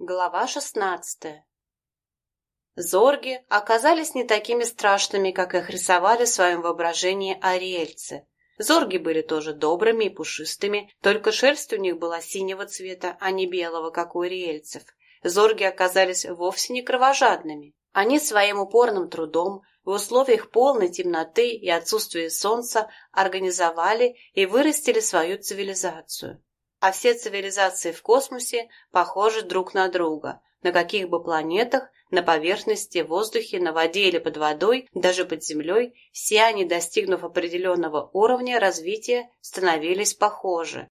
Глава шестнадцатая Зорги оказались не такими страшными, как их рисовали в своем воображении ариэльцы. Зорги были тоже добрыми и пушистыми, только шерсть у них была синего цвета, а не белого, как у ариэльцев. Зорги оказались вовсе не кровожадными. Они своим упорным трудом в условиях полной темноты и отсутствия солнца организовали и вырастили свою цивилизацию. А все цивилизации в космосе похожи друг на друга, на каких бы планетах, на поверхности, в воздухе, на воде или под водой, даже под землей, все они, достигнув определенного уровня развития, становились похожи.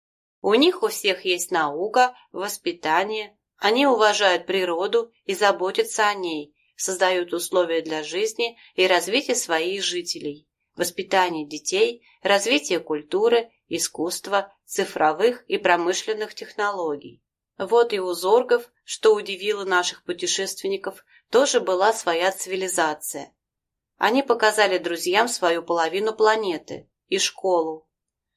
У них у всех есть наука, воспитание, они уважают природу и заботятся о ней, создают условия для жизни и развития своих жителей, воспитание детей, развитие культуры, искусства, цифровых и промышленных технологий. Вот и у зоргов, что удивило наших путешественников, тоже была своя цивилизация. Они показали друзьям свою половину планеты и школу.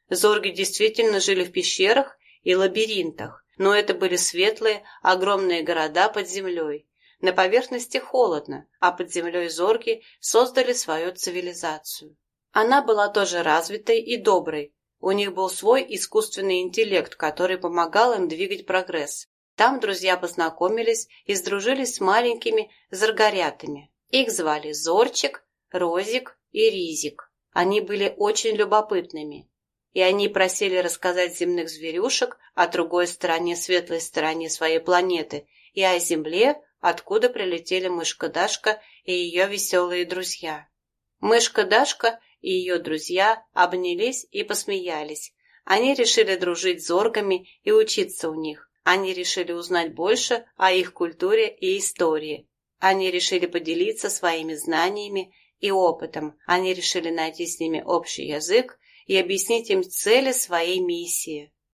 Зорги действительно жили в пещерах и лабиринтах, но это были светлые, огромные города под землей. На поверхности холодно, а под землей зорги создали свою цивилизацию. Она была тоже развитой и доброй, у них был свой искусственный интеллект, который помогал им двигать прогресс. Там друзья познакомились и сдружились с маленькими заргорятами. Их звали Зорчик, Розик и Ризик. Они были очень любопытными. И они просили рассказать земных зверюшек о другой стороне, светлой стороне своей планеты и о Земле, откуда прилетели мышка Дашка и ее веселые друзья. Мышка Дашка и ее друзья обнялись и посмеялись. Они решили дружить с оргами и учиться у них. Они решили узнать больше о их культуре и истории. Они решили поделиться своими знаниями и опытом. Они решили найти с ними общий язык и объяснить им цели своей миссии.